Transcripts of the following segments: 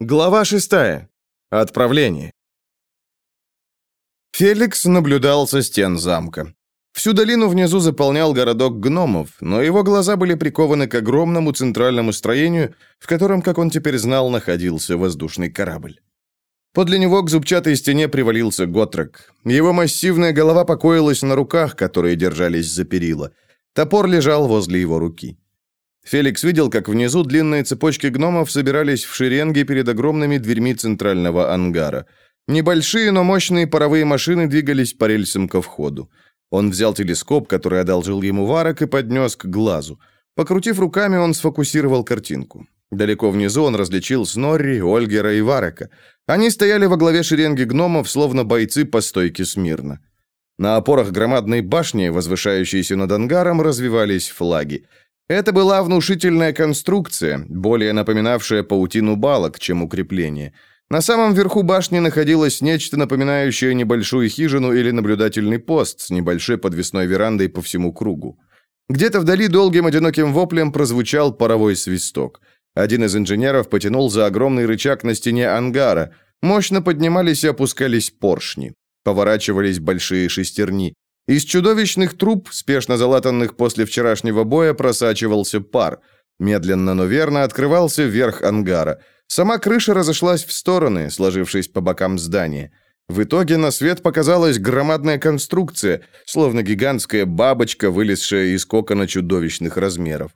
Глава 6. Отправление. Феликс наблюдал со стен замка. Всю долину внизу заполнял городок гномов, но его глаза были прикованы к огромному центральному строению, в котором, как он теперь знал, находился воздушный корабль. Подле него к зубчатой стене привалился Готрек. Его массивная голова покоилась на руках, которые держались за перила. Топор лежал возле его руки. Феликс видел, как внизу длинные цепочки гномов собирались в шеренге перед огромными дверьми центрального ангара. Небольшие, но мощные паровые машины двигались по рельсам ко входу. Он взял телескоп, который одолжил ему Варок, и поднес к глазу. Покрутив руками, он сфокусировал картинку. Далеко внизу он различил Снорри, Ольгера и Варака. Они стояли во главе шеренги гномов, словно бойцы по стойке смирно. На опорах громадной башни, возвышающейся над ангаром, развивались флаги. Это была внушительная конструкция, более напоминавшая паутину балок, чем укрепление. На самом верху башни находилось нечто напоминающее небольшую хижину или наблюдательный пост с небольшой подвесной верандой по всему кругу. Где-то вдали долгим одиноким воплем прозвучал паровой свисток. Один из инженеров потянул за огромный рычаг на стене ангара. Мощно поднимались и опускались поршни. Поворачивались большие шестерни. Из чудовищных труб, спешно залатанных после вчерашнего боя, просачивался пар. Медленно, но верно открывался верх ангара. Сама крыша разошлась в стороны, сложившись по бокам здания. В итоге на свет показалась громадная конструкция, словно гигантская бабочка, вылезшая из кокона чудовищных размеров.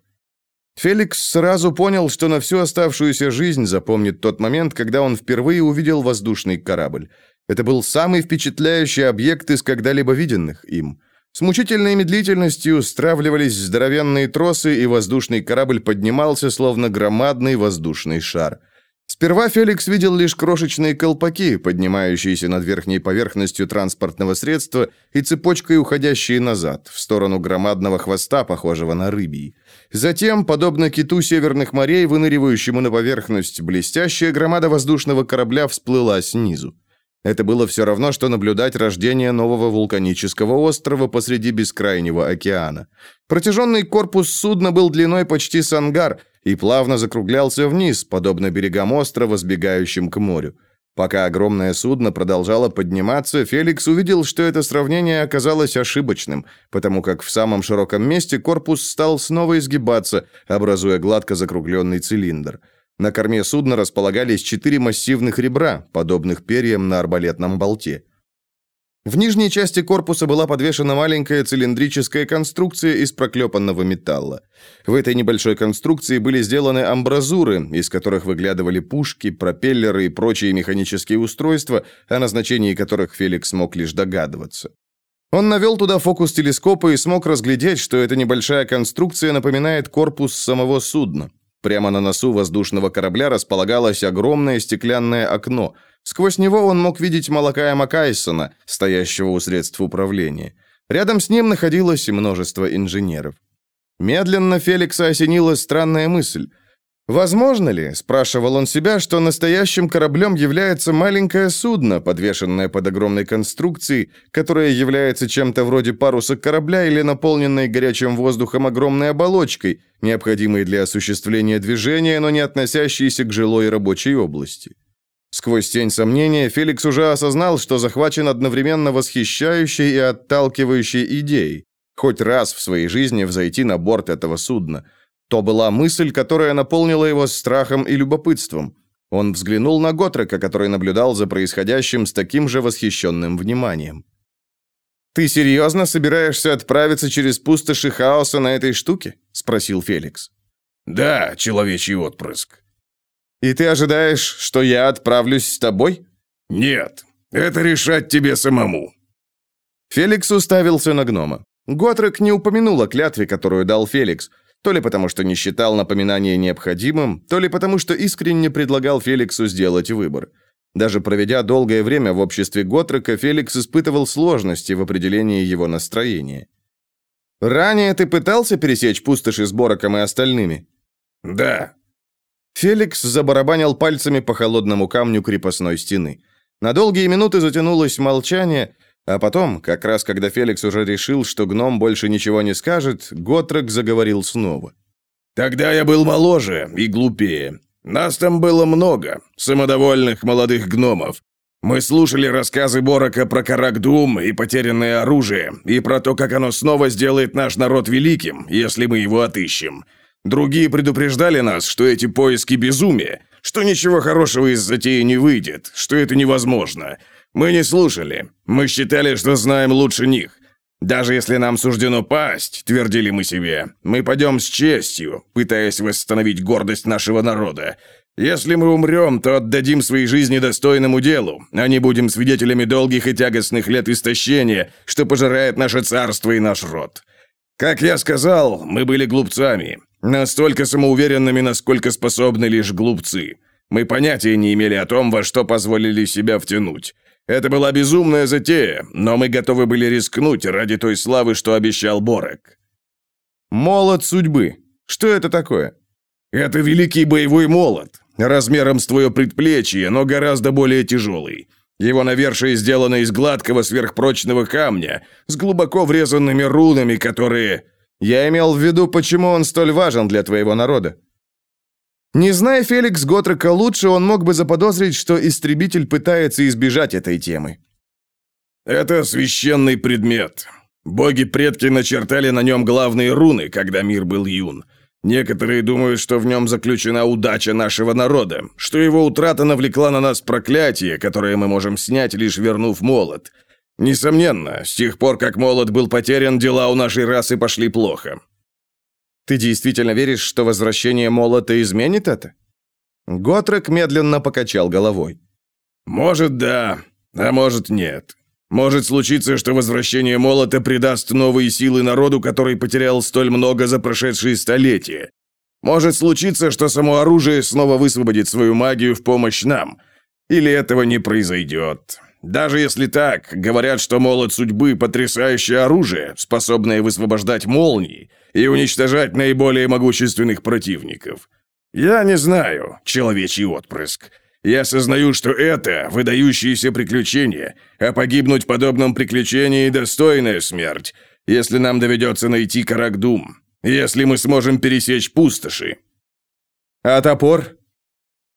Феликс сразу понял, что на всю оставшуюся жизнь запомнит тот момент, когда он впервые увидел воздушный корабль. Это был самый впечатляющий объект из когда-либо виденных им. С мучительной медлительностью стравливались здоровенные тросы, и воздушный корабль поднимался, словно громадный воздушный шар. Сперва Феликс видел лишь крошечные колпаки, поднимающиеся над верхней поверхностью транспортного средства и цепочкой уходящие назад, в сторону громадного хвоста, похожего на рыбий. Затем, подобно киту северных морей, выныривающему на поверхность, блестящая громада воздушного корабля всплыла снизу. Это было все равно, что наблюдать рождение нового вулканического острова посреди бескрайнего океана. Протяженный корпус судна был длиной почти с ангар и плавно закруглялся вниз, подобно берегам острова, сбегающим к морю. Пока огромное судно продолжало подниматься, Феликс увидел, что это сравнение оказалось ошибочным, потому как в самом широком месте корпус стал снова изгибаться, образуя гладко закругленный цилиндр. На корме судна располагались четыре массивных ребра, подобных перьям на арбалетном болте. В нижней части корпуса была подвешена маленькая цилиндрическая конструкция из проклепанного металла. В этой небольшой конструкции были сделаны амбразуры, из которых выглядывали пушки, пропеллеры и прочие механические устройства, о назначении которых Феликс мог лишь догадываться. Он навел туда фокус телескопа и смог разглядеть, что эта небольшая конструкция напоминает корпус самого судна. Прямо на носу воздушного корабля располагалось огромное стеклянное окно. Сквозь него он мог видеть Малакая Макайсона, стоящего у средств управления. Рядом с ним находилось множество инженеров. Медленно Феликса осенила странная мысль. Возможно ли, спрашивал он себя, что настоящим кораблем является маленькое судно, подвешенное под огромной конструкцией, которая является чем-то вроде паруса корабля или наполненной горячим воздухом огромной оболочкой, необходимой для осуществления движения, но не относящейся к жилой и рабочей области. Сквозь тень сомнения Феликс уже осознал, что захвачен одновременно восхищающей и отталкивающей идеей хоть раз в своей жизни взойти на борт этого судна – то была мысль, которая наполнила его страхом и любопытством. Он взглянул на Готрека, который наблюдал за происходящим с таким же восхищенным вниманием. «Ты серьезно собираешься отправиться через пустоши хаоса на этой штуке?» – спросил Феликс. «Да, человечий отпрыск». «И ты ожидаешь, что я отправлюсь с тобой?» «Нет, это решать тебе самому». Феликс уставился на гнома. Готрек не упомянул о клятве, которую дал Феликс, то ли потому, что не считал напоминание необходимым, то ли потому, что искренне предлагал Феликсу сделать выбор. Даже проведя долгое время в обществе Готрека, Феликс испытывал сложности в определении его настроения. «Ранее ты пытался пересечь пустоши с Бороком и остальными?» «Да». Феликс забарабанил пальцами по холодному камню крепостной стены. На долгие минуты затянулось молчание, а потом, как раз когда Феликс уже решил, что гном больше ничего не скажет, Готрек заговорил снова. «Тогда я был моложе и глупее. Нас там было много, самодовольных молодых гномов. Мы слушали рассказы Борока про Карагдум и потерянное оружие, и про то, как оно снова сделает наш народ великим, если мы его отыщем. Другие предупреждали нас, что эти поиски безумие, что ничего хорошего из затеи не выйдет, что это невозможно. Мы не слушали. Мы считали, что знаем лучше них. Даже если нам суждено пасть, твердили мы себе, мы пойдем с честью, пытаясь восстановить гордость нашего народа. Если мы умрем, то отдадим свои жизни достойному делу, а не будем свидетелями долгих и тягостных лет истощения, что пожирает наше царство и наш род. Как я сказал, мы были глупцами, настолько самоуверенными, насколько способны лишь глупцы. Мы понятия не имели о том, во что позволили себя втянуть. Это была безумная затея, но мы готовы были рискнуть ради той славы, что обещал Борек. Молот судьбы. Что это такое? Это великий боевой молот, размером с твое предплечье, но гораздо более тяжелый. Его навершие сделано из гладкого сверхпрочного камня, с глубоко врезанными рунами, которые... Я имел в виду, почему он столь важен для твоего народа. Не зная Феликс Готрека лучше, он мог бы заподозрить, что истребитель пытается избежать этой темы. «Это священный предмет. Боги-предки начертали на нем главные руны, когда мир был юн. Некоторые думают, что в нем заключена удача нашего народа, что его утрата навлекла на нас проклятие, которое мы можем снять, лишь вернув молот. Несомненно, с тех пор, как молот был потерян, дела у нашей расы пошли плохо. Ты действительно веришь, что возвращение молота изменит это? Готрек медленно покачал головой. Может, да, а может, нет. Может случиться, что возвращение молота придаст новые силы народу, который потерял столь много за прошедшие столетия. Может случиться, что само оружие снова высвободит свою магию в помощь нам. Или этого не произойдет. Даже если так, говорят, что молот судьбы – потрясающее оружие, способное высвобождать молнии и уничтожать наиболее могущественных противников. Я не знаю, человечий отпрыск. Я осознаю, что это выдающееся приключение, а погибнуть в подобном приключении – достойная смерть, если нам доведется найти Карагдум, если мы сможем пересечь пустоши. А топор?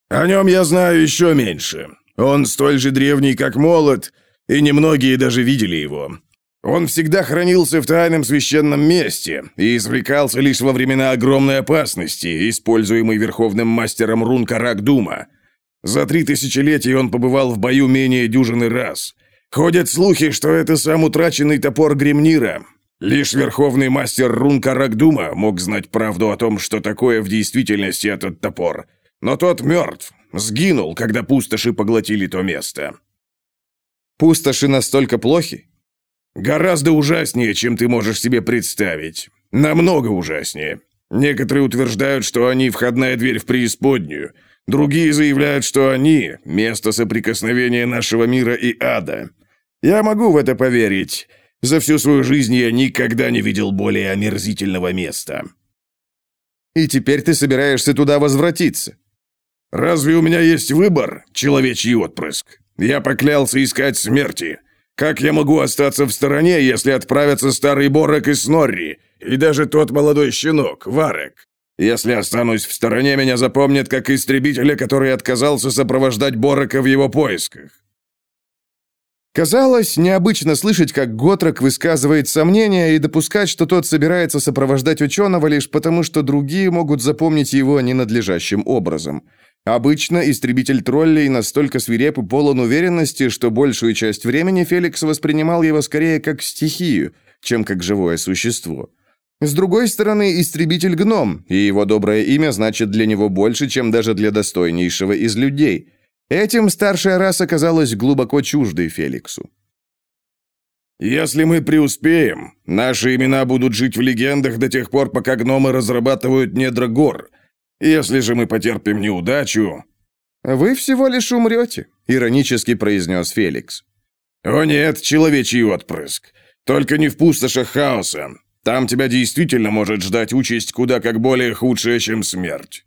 О нем я знаю еще меньше. Он столь же древний, как молот, и немногие даже видели его. Он всегда хранился в тайном священном месте и извлекался лишь во времена огромной опасности, используемой верховным мастером рун Карак-Дума. За три тысячелетия он побывал в бою менее дюжины раз. Ходят слухи, что это сам утраченный топор Гремнира. Лишь верховный мастер рун Карак-Дума мог знать правду о том, что такое в действительности этот топор. Но тот мертв, Сгинул, когда пустоши поглотили то место. Пустоши настолько плохи? Гораздо ужаснее, чем ты можешь себе представить. Намного ужаснее. Некоторые утверждают, что они входная дверь в преисподнюю. Другие заявляют, что они – место соприкосновения нашего мира и ада. Я могу в это поверить. За всю свою жизнь я никогда не видел более омерзительного места. И теперь ты собираешься туда возвратиться? «Разве у меня есть выбор, человечий отпрыск? Я поклялся искать смерти. Как я могу остаться в стороне, если отправятся старый Борок и Снорри, и даже тот молодой щенок, Варек? Если останусь в стороне, меня запомнят как истребителя, который отказался сопровождать Борока в его поисках». Казалось, необычно слышать, как Готрок высказывает сомнения и допускать, что тот собирается сопровождать ученого лишь потому, что другие могут запомнить его ненадлежащим образом – Обычно истребитель троллей настолько свиреп и полон уверенности, что большую часть времени Феликс воспринимал его скорее как стихию, чем как живое существо. С другой стороны, истребитель гном, и его доброе имя значит для него больше, чем даже для достойнейшего из людей. Этим старшая раса казалась глубоко чуждой Феликсу. «Если мы преуспеем, наши имена будут жить в легендах до тех пор, пока гномы разрабатывают недра гор», если же мы потерпим неудачу...» «Вы всего лишь умрете», — иронически произнес Феликс. «О нет, человечий отпрыск. Только не в пустошах хаоса. Там тебя действительно может ждать участь куда как более худшая, чем смерть».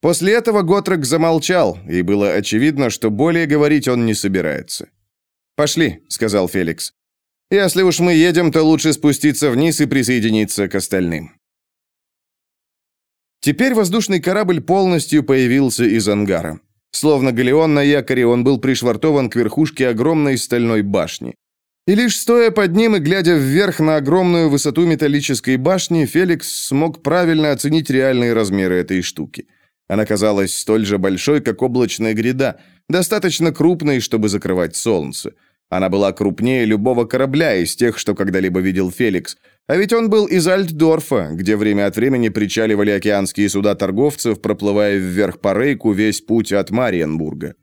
После этого Готрек замолчал, и было очевидно, что более говорить он не собирается. «Пошли», — сказал Феликс. «Если уж мы едем, то лучше спуститься вниз и присоединиться к остальным». Теперь воздушный корабль полностью появился из ангара. Словно галеон на якоре, он был пришвартован к верхушке огромной стальной башни. И лишь стоя под ним и глядя вверх на огромную высоту металлической башни, Феликс смог правильно оценить реальные размеры этой штуки. Она казалась столь же большой, как облачная гряда, достаточно крупной, чтобы закрывать солнце. Она была крупнее любого корабля из тех, что когда-либо видел Феликс. А ведь он был из Альтдорфа, где время от времени причаливали океанские суда торговцев, проплывая вверх по рейку весь путь от Мариенбурга.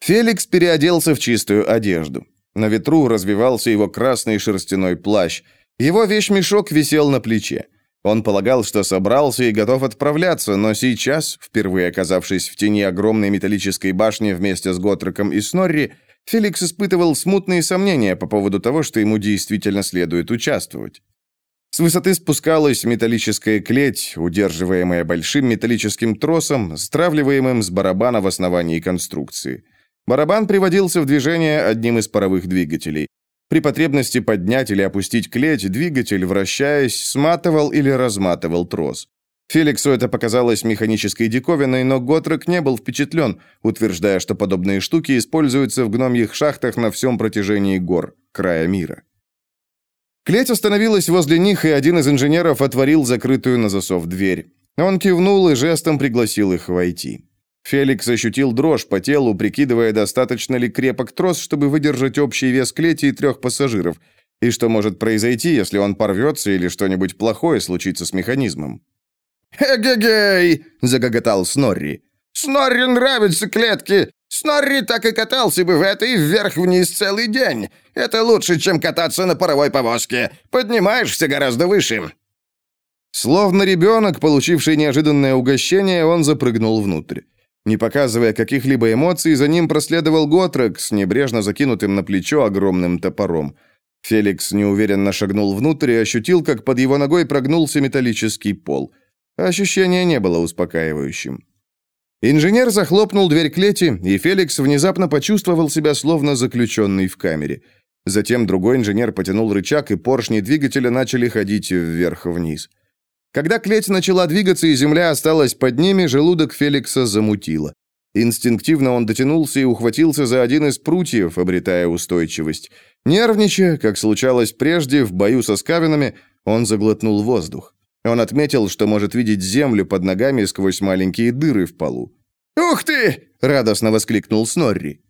Феликс переоделся в чистую одежду. На ветру развивался его красный шерстяной плащ. Его вещмешок висел на плече. Он полагал, что собрался и готов отправляться, но сейчас, впервые оказавшись в тени огромной металлической башни вместе с Готреком и Снорри, Феликс испытывал смутные сомнения по поводу того, что ему действительно следует участвовать. С высоты спускалась металлическая клеть, удерживаемая большим металлическим тросом, стравливаемым с барабана в основании конструкции. Барабан приводился в движение одним из паровых двигателей. При потребности поднять или опустить клеть, двигатель, вращаясь, сматывал или разматывал трос. Феликсу это показалось механической диковиной, но Готрек не был впечатлен, утверждая, что подобные штуки используются в гномьих шахтах на всем протяжении гор, края мира. Клеть остановилась возле них, и один из инженеров отворил закрытую на засов дверь. Он кивнул и жестом пригласил их войти. Феликс ощутил дрожь по телу, прикидывая, достаточно ли крепок трос, чтобы выдержать общий вес клети и трех пассажиров, и что может произойти, если он порвется или что-нибудь плохое случится с механизмом. «Эгегей!» — загоготал Снорри. «Снорри нравятся клетки! Снорри так и катался бы в этой вверх-вниз целый день. Это лучше, чем кататься на паровой повозке. Поднимаешься гораздо выше». Словно ребенок, получивший неожиданное угощение, он запрыгнул внутрь. Не показывая каких-либо эмоций, за ним проследовал Готрек с небрежно закинутым на плечо огромным топором. Феликс неуверенно шагнул внутрь и ощутил, как под его ногой прогнулся металлический пол – Ощущение не было успокаивающим. Инженер захлопнул дверь клети, и Феликс внезапно почувствовал себя словно заключенный в камере. Затем другой инженер потянул рычаг, и поршни двигателя начали ходить вверх-вниз. Когда клеть начала двигаться и земля осталась под ними, желудок Феликса замутило. Инстинктивно он дотянулся и ухватился за один из прутьев, обретая устойчивость. Нервничая, как случалось прежде в бою со скавинами, он заглотнул воздух. Он отметил, что может видеть землю под ногами сквозь маленькие дыры в полу. «Ух ты!» — радостно воскликнул Снорри.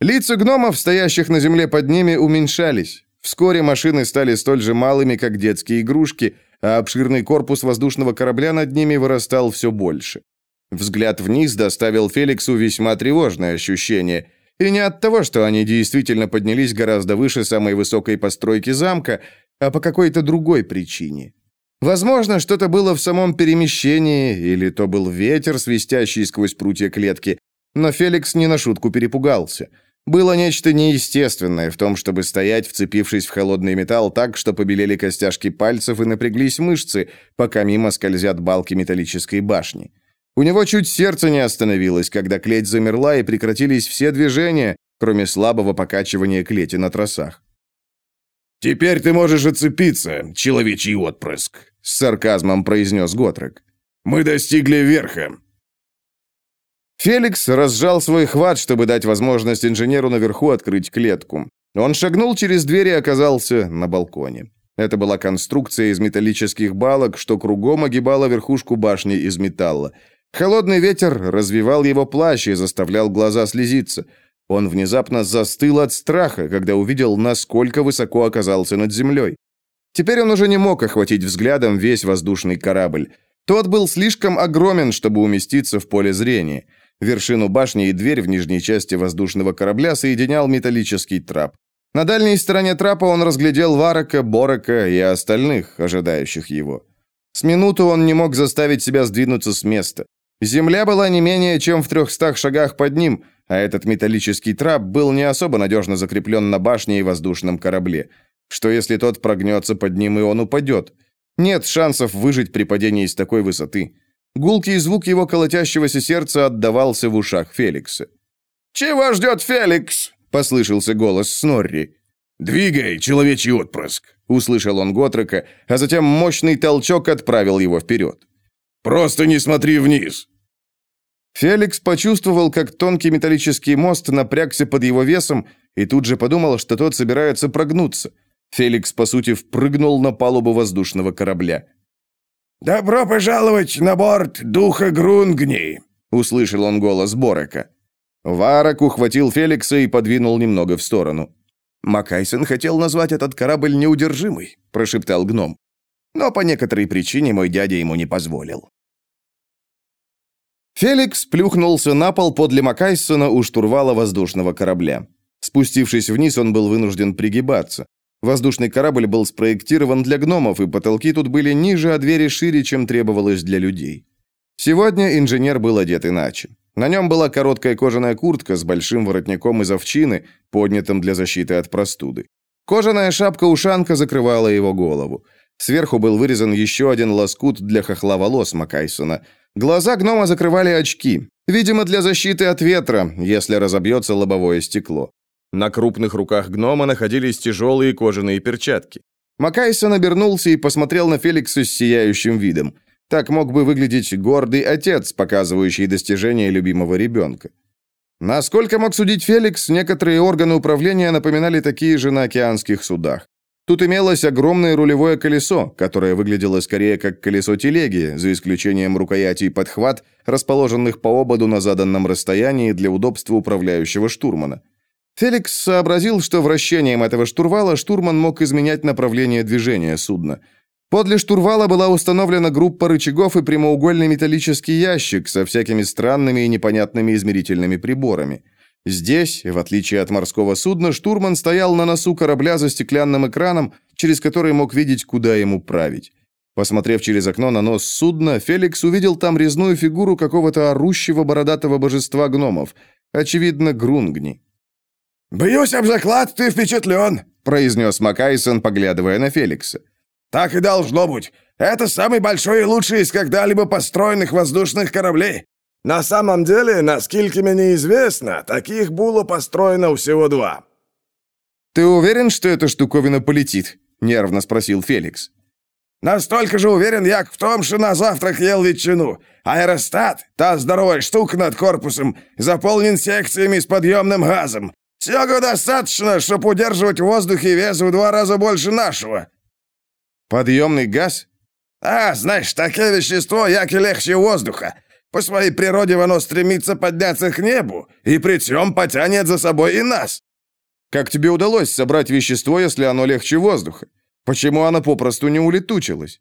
Лица гномов, стоящих на земле под ними, уменьшались. Вскоре машины стали столь же малыми, как детские игрушки, а обширный корпус воздушного корабля над ними вырастал все больше. Взгляд вниз доставил Феликсу весьма тревожное ощущение. И не от того, что они действительно поднялись гораздо выше самой высокой постройки замка, а по какой-то другой причине. Возможно, что-то было в самом перемещении, или то был ветер, свистящий сквозь прутья клетки, но Феликс не на шутку перепугался. Было нечто неестественное в том, чтобы стоять, вцепившись в холодный металл так, что побелели костяшки пальцев и напряглись мышцы, пока мимо скользят балки металлической башни. У него чуть сердце не остановилось, когда клеть замерла и прекратились все движения, кроме слабого покачивания клети на тросах. «Теперь ты можешь отцепиться, человечий отпрыск», — с сарказмом произнес Готрек. «Мы достигли верха». Феликс разжал свой хват, чтобы дать возможность инженеру наверху открыть клетку. Он шагнул через дверь и оказался на балконе. Это была конструкция из металлических балок, что кругом огибала верхушку башни из металла. Холодный ветер развивал его плащ и заставлял глаза слезиться. Он внезапно застыл от страха, когда увидел, насколько высоко оказался над землей. Теперь он уже не мог охватить взглядом весь воздушный корабль. Тот был слишком огромен, чтобы уместиться в поле зрения. Вершину башни и дверь в нижней части воздушного корабля соединял металлический трап. На дальней стороне трапа он разглядел Варака, Борока и остальных, ожидающих его. С минуту он не мог заставить себя сдвинуться с места. Земля была не менее чем в трехстах шагах под ним, а этот металлический трап был не особо надежно закреплен на башне и воздушном корабле. Что если тот прогнется под ним, и он упадет? Нет шансов выжить при падении с такой высоты. Гулкий звук его колотящегося сердца отдавался в ушах Феликса. «Чего ждет Феликс?» — послышался голос Снорри. «Двигай, человечий отпрыск!» — услышал он Готрека, а затем мощный толчок отправил его вперед. Просто не смотри вниз!» Феликс почувствовал, как тонкий металлический мост напрягся под его весом, и тут же подумал, что тот собирается прогнуться. Феликс, по сути, впрыгнул на палубу воздушного корабля. «Добро пожаловать на борт Духа Грунгни!» — услышал он голос Борека. Варак ухватил Феликса и подвинул немного в сторону. «Макайсон хотел назвать этот корабль неудержимый», — прошептал гном. «Но по некоторой причине мой дядя ему не позволил». Феликс плюхнулся на пол подле Макайсона у штурвала воздушного корабля. Спустившись вниз, он был вынужден пригибаться. Воздушный корабль был спроектирован для гномов, и потолки тут были ниже, а двери шире, чем требовалось для людей. Сегодня инженер был одет иначе. На нем была короткая кожаная куртка с большим воротником из овчины, поднятым для защиты от простуды. Кожаная шапка-ушанка закрывала его голову. Сверху был вырезан еще один лоскут для хохла волос Макайсона. Глаза гнома закрывали очки, видимо, для защиты от ветра, если разобьется лобовое стекло. На крупных руках гнома находились тяжелые кожаные перчатки. Макайсон обернулся и посмотрел на Феликса с сияющим видом. Так мог бы выглядеть гордый отец, показывающий достижения любимого ребенка. Насколько мог судить Феликс, некоторые органы управления напоминали такие же на океанских судах. Тут имелось огромное рулевое колесо, которое выглядело скорее как колесо телеги, за исключением рукояти и подхват, расположенных по ободу на заданном расстоянии для удобства управляющего штурмана. Феликс сообразил, что вращением этого штурвала штурман мог изменять направление движения судна. Подле штурвала была установлена группа рычагов и прямоугольный металлический ящик со всякими странными и непонятными измерительными приборами. Здесь, в отличие от морского судна, штурман стоял на носу корабля за стеклянным экраном, через который мог видеть, куда ему править. Посмотрев через окно на нос судна, Феликс увидел там резную фигуру какого-то орущего бородатого божества гномов, очевидно, Грунгни. «Бьюсь об заклад, ты впечатлен», — произнес Макайсон, поглядывая на Феликса. «Так и должно быть. Это самый большой и лучший из когда-либо построенных воздушных кораблей. На самом деле, насколько мне известно, таких было построено всего два». «Ты уверен, что эта штуковина полетит?» — нервно спросил Феликс. «Настолько же уверен я в том, что на завтрак ел ветчину. Аэростат, та здоровая штука над корпусом, заполнен секциями с подъемным газом. Всего достаточно, чтобы удерживать в воздухе вес в два раза больше нашего». «Подъемный газ?» «А, знаешь, такое вещество, як и легче воздуха. По своей природе оно стремится подняться к небу, и при всем потянет за собой и нас». «Как тебе удалось собрать вещество, если оно легче воздуха? Почему оно попросту не улетучилось?»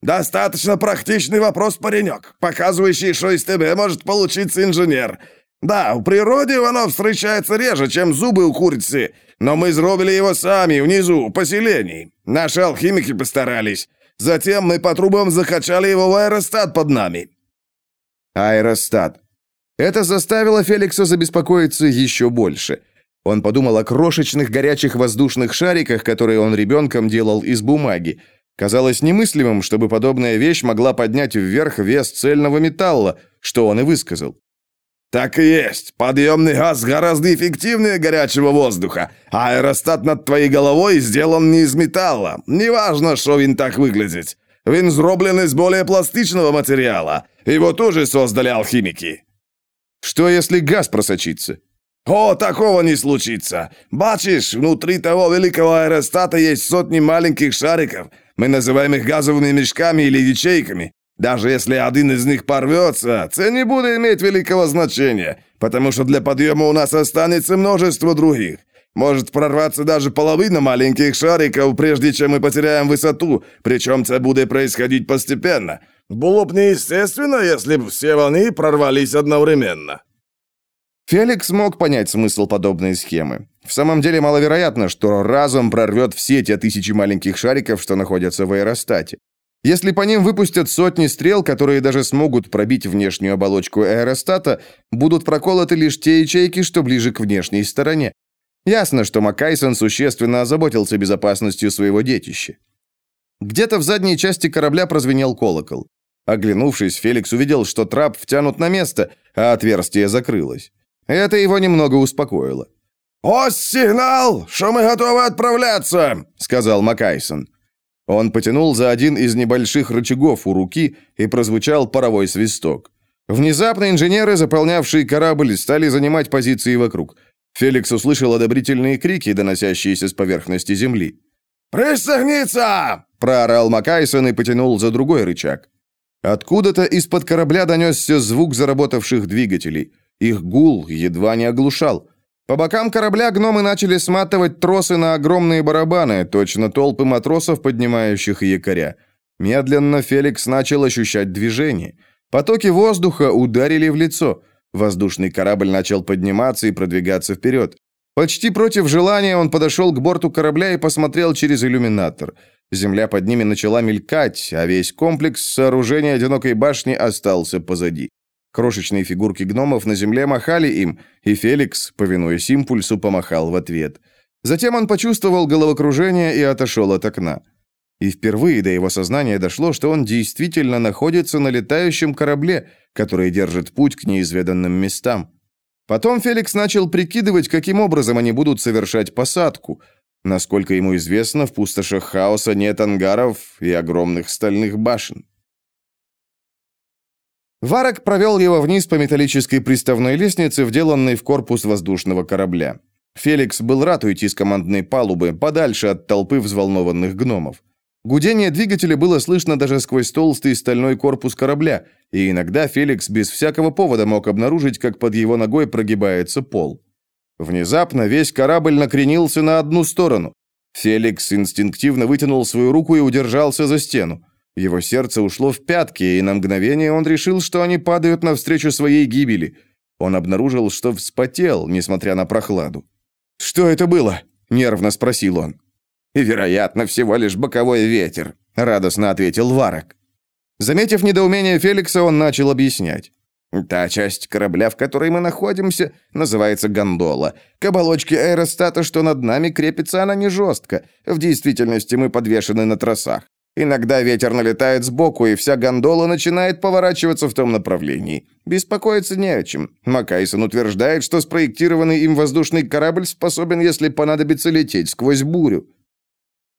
«Достаточно практичный вопрос, паренек, показывающий, что из тебя может получиться инженер. Да, в природе оно встречается реже, чем зубы у курицы, но мы зробили его сами, внизу, в поселении. Наши алхимики постарались. Затем мы по трубам закачали его в аэростат под нами». Аэростат. Это заставило Феликса забеспокоиться еще больше. Он подумал о крошечных горячих воздушных шариках, которые он ребенком делал из бумаги. Казалось немыслимым, чтобы подобная вещь могла поднять вверх вес цельного металла, что он и высказал. «Так и есть. Подъемный газ гораздо эффективнее горячего воздуха, аэростат над твоей головой сделан не из металла. Неважно, что він так выглядит. Він зроблен из более пластичного материала. Его тоже создали алхимики». «Что, если газ просочится?» «О, такого не случится. Бачишь, внутри того великого аэростата есть сотни маленьких шариков. Мы называем их газовыми мешками или ячейками. Даже если один из них порвется, це не будет иметь великого значения, потому что для подъема у нас останется множество других. Может прорваться даже половина маленьких шариков, прежде чем мы потеряем высоту, причем это будет происходить постепенно. Было бы неестественно, если бы все вони прорвались одновременно. Феликс мог понять смысл подобной схемы. В самом деле маловероятно, что разом прорвет все те тысячи маленьких шариков, что находятся в аэростате. Если по ним выпустят сотни стрел, которые даже смогут пробить внешнюю оболочку аэростата, будут проколоты лишь те ячейки, что ближе к внешней стороне. Ясно, что Маккайсон существенно озаботился безопасностью своего детища. Где-то в задней части корабля прозвенел колокол. Оглянувшись, Феликс увидел, что трап втянут на место, а отверстие закрылось. Это его немного успокоило. «Ось сигнал, что мы готовы отправляться!» — сказал Маккайсон. Он потянул за один из небольших рычагов у руки, и прозвучал паровой свисток. Внезапно инженеры, заполнявшие корабль, стали занимать позиции вокруг. Феликс услышал одобрительные крики, доносящиеся с поверхности земли. «Пристегниться!» – проорал Макайсон и потянул за другой рычаг. Откуда-то из-под корабля донесся звук заработавших двигателей. Их гул едва не оглушал. По бокам корабля гномы начали сматывать тросы на огромные барабаны, точно толпы матросов, поднимающих якоря. Медленно Феликс начал ощущать движение. Потоки воздуха ударили в лицо. Воздушный корабль начал подниматься и продвигаться вперед. Почти против желания он подошел к борту корабля и посмотрел через иллюминатор. Земля под ними начала мелькать, а весь комплекс сооружения одинокой башни остался позади. Крошечные фигурки гномов на земле махали им, и Феликс, повинуясь импульсу, помахал в ответ. Затем он почувствовал головокружение и отошел от окна. И впервые до его сознания дошло, что он действительно находится на летающем корабле, который держит путь к неизведанным местам. Потом Феликс начал прикидывать, каким образом они будут совершать посадку. Насколько ему известно, в пустошах хаоса нет ангаров и огромных стальных башен. Варок провел его вниз по металлической приставной лестнице, вделанной в корпус воздушного корабля. Феликс был рад уйти с командной палубы, подальше от толпы взволнованных гномов. Гудение двигателя было слышно даже сквозь толстый стальной корпус корабля, и иногда Феликс без всякого повода мог обнаружить, как под его ногой прогибается пол. Внезапно весь корабль накренился на одну сторону. Феликс инстинктивно вытянул свою руку и удержался за стену. Его сердце ушло в пятки, и на мгновение он решил, что они падают навстречу своей гибели. Он обнаружил, что вспотел, несмотря на прохладу. «Что это было?» – нервно спросил он. «Вероятно, всего лишь боковой ветер», – радостно ответил Варок. Заметив недоумение Феликса, он начал объяснять. Та часть корабля, в которой мы находимся, называется гондола. К оболочке аэростата, что над нами, крепится она не жестко. В действительности мы подвешены на тросах. Иногда ветер налетает сбоку, и вся гондола начинает поворачиваться в том направлении. Беспокоиться не о чем. Макайсон утверждает, что спроектированный им воздушный корабль способен, если понадобится, лететь сквозь бурю.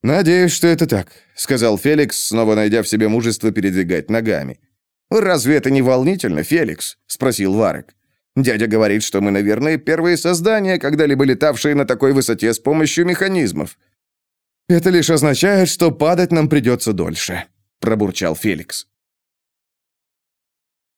«Надеюсь, что это так», — сказал Феликс, снова найдя в себе мужество передвигать ногами. «Разве это не волнительно, Феликс?» — спросил Варек. «Дядя говорит, что мы, наверное, первые создания, когда-либо летавшие на такой высоте с помощью механизмов». «Это лишь означает, что падать нам придется дольше», — пробурчал Феликс.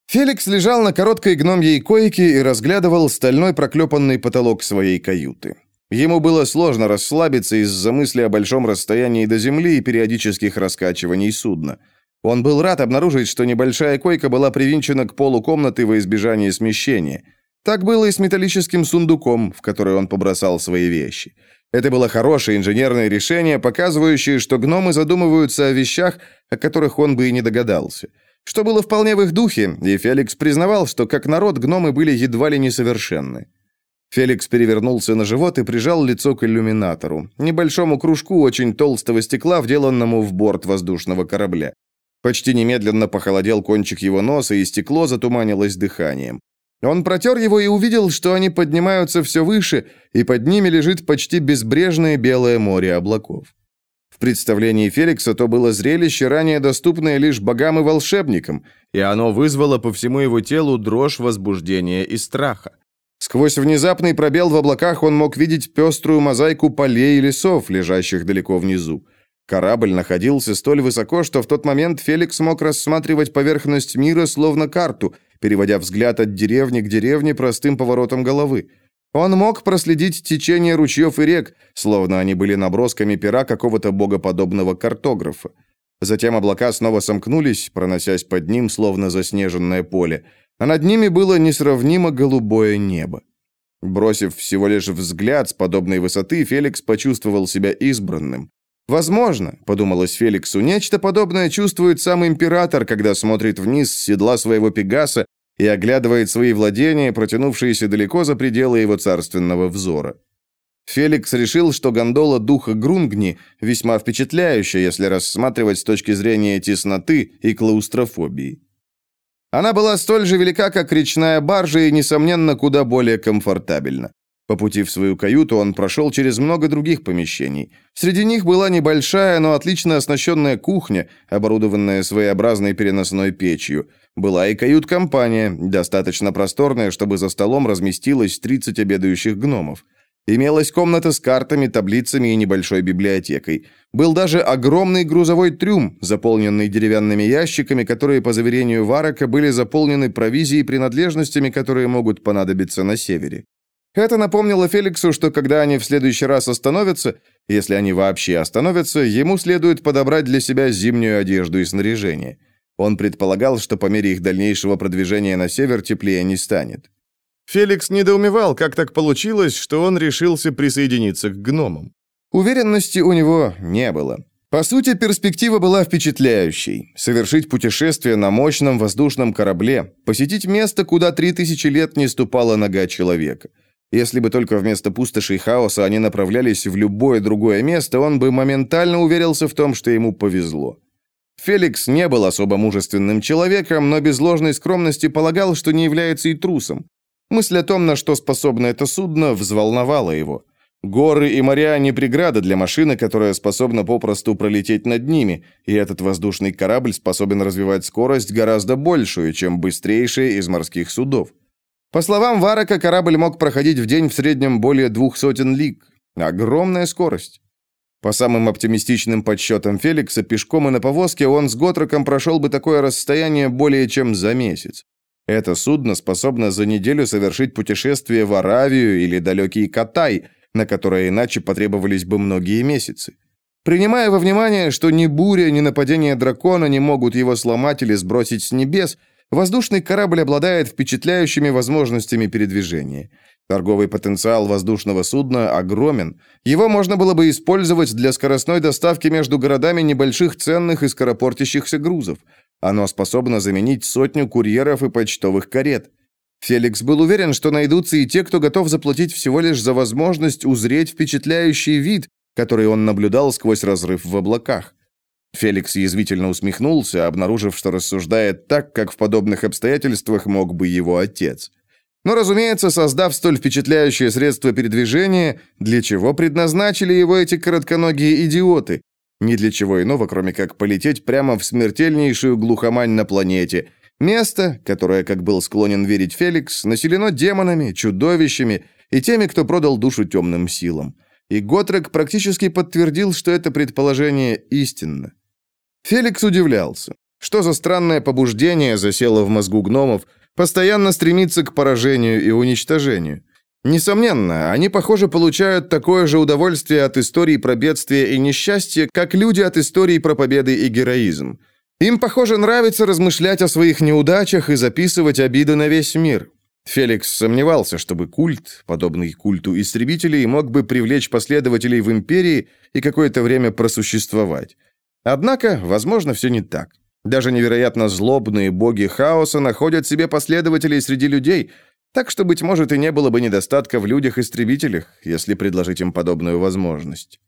Феликс лежал на короткой гномьей койке и разглядывал стальной проклепанный потолок своей каюты. Ему было сложно расслабиться из-за мысли о большом расстоянии до земли и периодических раскачиваний судна. Он был рад обнаружить, что небольшая койка была привинчена к полу комнаты во избежание смещения. Так было и с металлическим сундуком, в который он побросал свои вещи. Это было хорошее инженерное решение, показывающее, что гномы задумываются о вещах, о которых он бы и не догадался. Что было вполне в их духе, и Феликс признавал, что как народ гномы были едва ли несовершенны. Феликс перевернулся на живот и прижал лицо к иллюминатору, небольшому кружку очень толстого стекла, вделанному в борт воздушного корабля. Почти немедленно похолодел кончик его носа, и стекло затуманилось дыханием. Он протер его и увидел, что они поднимаются все выше, и под ними лежит почти безбрежное белое море облаков. В представлении Феликса то было зрелище, ранее доступное лишь богам и волшебникам, и оно вызвало по всему его телу дрожь возбуждения и страха. Сквозь внезапный пробел в облаках он мог видеть пеструю мозаику полей и лесов, лежащих далеко внизу. Корабль находился столь высоко, что в тот момент Феликс мог рассматривать поверхность мира словно карту, переводя взгляд от деревни к деревне простым поворотом головы. Он мог проследить течение ручьев и рек, словно они были набросками пера какого-то богоподобного картографа. Затем облака снова сомкнулись, проносясь под ним, словно заснеженное поле, а над ними было несравнимо голубое небо. Бросив всего лишь взгляд с подобной высоты, Феликс почувствовал себя избранным. Возможно, подумалось Феликсу, нечто подобное чувствует сам император, когда смотрит вниз с седла своего пегаса и оглядывает свои владения, протянувшиеся далеко за пределы его царственного взора. Феликс решил, что гондола духа Грунгни весьма впечатляющая, если рассматривать с точки зрения тесноты и клаустрофобии. Она была столь же велика, как речная баржа, и, несомненно, куда более комфортабельна. По пути в свою каюту он прошел через много других помещений. Среди них была небольшая, но отлично оснащенная кухня, оборудованная своеобразной переносной печью. Была и кают-компания, достаточно просторная, чтобы за столом разместилось 30 обедающих гномов. Имелась комната с картами, таблицами и небольшой библиотекой. Был даже огромный грузовой трюм, заполненный деревянными ящиками, которые, по заверению Варака, были заполнены провизией и принадлежностями, которые могут понадобиться на севере. Это напомнило Феликсу, что когда они в следующий раз остановятся, если они вообще остановятся, ему следует подобрать для себя зимнюю одежду и снаряжение. Он предполагал, что по мере их дальнейшего продвижения на север теплее не станет. Феликс недоумевал, как так получилось, что он решился присоединиться к гномам. Уверенности у него не было. По сути, перспектива была впечатляющей. Совершить путешествие на мощном воздушном корабле, посетить место, куда три тысячи лет не ступала нога человека. Если бы только вместо пустоши и хаоса они направлялись в любое другое место, он бы моментально уверился в том, что ему повезло. Феликс не был особо мужественным человеком, но без ложной скромности полагал, что не является и трусом. Мысль о том, на что способно это судно, взволновала его. Горы и моря не преграда для машины, которая способна попросту пролететь над ними, и этот воздушный корабль способен развивать скорость гораздо большую, чем быстрейшие из морских судов. По словам Варака, корабль мог проходить в день в среднем более двух сотен лиг. Огромная скорость. По самым оптимистичным подсчетам Феликса, пешком и на повозке он с Готроком прошел бы такое расстояние более чем за месяц. Это судно способно за неделю совершить путешествие в Аравию или далекий Катай, на которое иначе потребовались бы многие месяцы. Принимая во внимание, что ни буря, ни нападение дракона не могут его сломать или сбросить с небес, воздушный корабль обладает впечатляющими возможностями передвижения. Торговый потенциал воздушного судна огромен. Его можно было бы использовать для скоростной доставки между городами небольших ценных и скоропортящихся грузов. Оно способно заменить сотню курьеров и почтовых карет. Феликс был уверен, что найдутся и те, кто готов заплатить всего лишь за возможность узреть впечатляющий вид, который он наблюдал сквозь разрыв в облаках. Феликс язвительно усмехнулся, обнаружив, что рассуждает так, как в подобных обстоятельствах мог бы его отец. Но, разумеется, создав столь впечатляющее средство передвижения, для чего предназначили его эти коротконогие идиоты, ни для чего иного, кроме как полететь прямо в смертельнейшую глухомань на планете. Место, которое, как был склонен верить Феликс, населено демонами, чудовищами и теми, кто продал душу темным силам. И Готрек практически подтвердил, что это предположение истинно. Феликс удивлялся. Что за странное побуждение засело в мозгу гномов, постоянно стремиться к поражению и уничтожению? Несомненно, они, похоже, получают такое же удовольствие от истории про бедствия и несчастье, как люди от истории про победы и героизм. Им, похоже, нравится размышлять о своих неудачах и записывать обиды на весь мир. Феликс сомневался, чтобы культ, подобный культу истребителей, мог бы привлечь последователей в империи и какое-то время просуществовать. Однако, возможно, все не так. Даже невероятно злобные боги хаоса находят себе последователей среди людей – так что, быть может, и не было бы недостатка в людях-истребителях, если предложить им подобную возможность.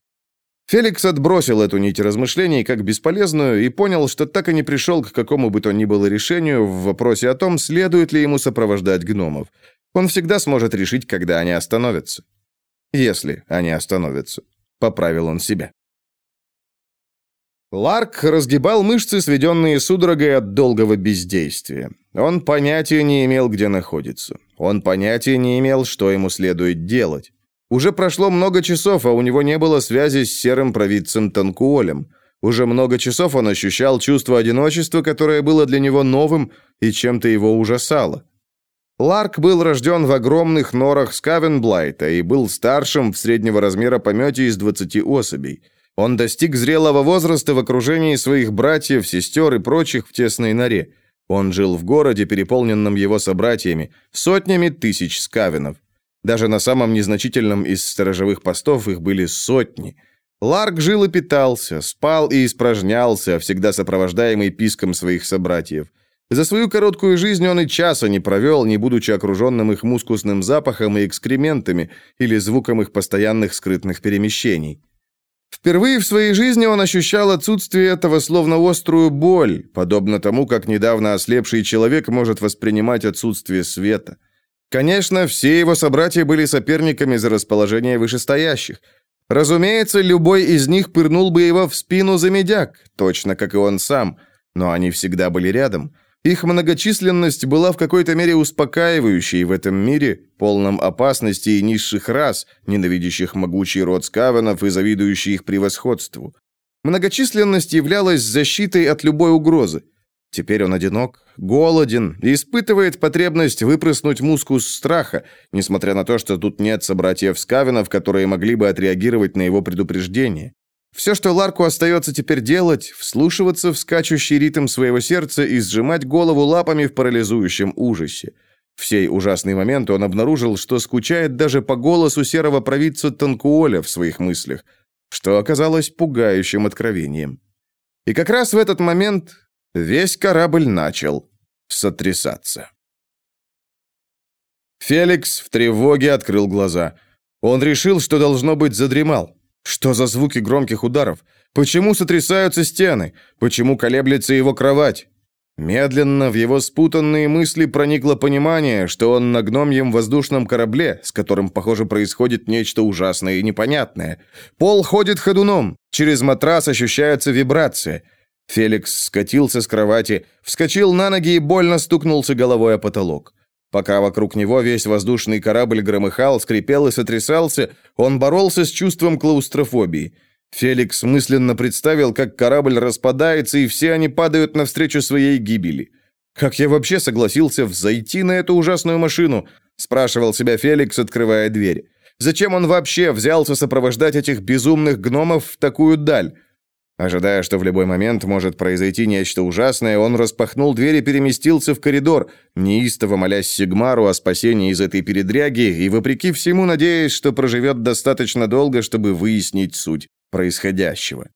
Феликс отбросил эту нить размышлений как бесполезную и понял, что так и не пришел к какому бы то ни было решению в вопросе о том, следует ли ему сопровождать гномов. Он всегда сможет решить, когда они остановятся. Если они остановятся, поправил он себя. Ларк разгибал мышцы, сведенные судорогой от долгого бездействия. Он понятия не имел, где находится. Он понятия не имел, что ему следует делать. Уже прошло много часов, а у него не было связи с серым провидцем Танкуолем. Уже много часов он ощущал чувство одиночества, которое было для него новым и чем-то его ужасало. Ларк был рожден в огромных норах Скавенблайта и был старшим в среднего размера помете из 20 особей – он достиг зрелого возраста в окружении своих братьев, сестер и прочих в тесной норе. Он жил в городе, переполненном его собратьями, сотнями тысяч скавинов. Даже на самом незначительном из сторожевых постов их были сотни. Ларк жил и питался, спал и испражнялся, всегда сопровождаемый писком своих собратьев. За свою короткую жизнь он и часа не провел, не будучи окруженным их мускусным запахом и экскрементами или звуком их постоянных скрытных перемещений. Впервые в своей жизни он ощущал отсутствие этого словно острую боль, подобно тому, как недавно ослепший человек может воспринимать отсутствие света. Конечно, все его собратья были соперниками за расположение вышестоящих. Разумеется, любой из них пырнул бы его в спину за медяк, точно как и он сам, но они всегда были рядом. Их многочисленность была в какой-то мере успокаивающей в этом мире, полном опасности и низших рас, ненавидящих могучий род скавенов и завидующих их превосходству. Многочисленность являлась защитой от любой угрозы. Теперь он одинок, голоден и испытывает потребность выпрыснуть мускус страха, несмотря на то, что тут нет собратьев Скавенов, которые могли бы отреагировать на его предупреждение. Все, что Ларку остается теперь делать, вслушиваться в скачущий ритм своего сердца и сжимать голову лапами в парализующем ужасе. В сей ужасный момент он обнаружил, что скучает даже по голосу серого провидца Танкуоля в своих мыслях, что оказалось пугающим откровением. И как раз в этот момент весь корабль начал сотрясаться. Феликс в тревоге открыл глаза. Он решил, что должно быть задремал. Что за звуки громких ударов? Почему сотрясаются стены? Почему колеблется его кровать? Медленно в его спутанные мысли проникло понимание, что он на гномьем воздушном корабле, с которым, похоже, происходит нечто ужасное и непонятное. Пол ходит ходуном, через матрас ощущается вибрация. Феликс скатился с кровати, вскочил на ноги и больно стукнулся головой о потолок. Пока вокруг него весь воздушный корабль громыхал, скрипел и сотрясался, он боролся с чувством клаустрофобии. Феликс мысленно представил, как корабль распадается, и все они падают навстречу своей гибели. «Как я вообще согласился взойти на эту ужасную машину?» – спрашивал себя Феликс, открывая дверь. «Зачем он вообще взялся сопровождать этих безумных гномов в такую даль?» Ожидая, что в любой момент может произойти нечто ужасное, он распахнул дверь и переместился в коридор, неистово молясь Сигмару о спасении из этой передряги и, вопреки всему, надеясь, что проживет достаточно долго, чтобы выяснить суть происходящего.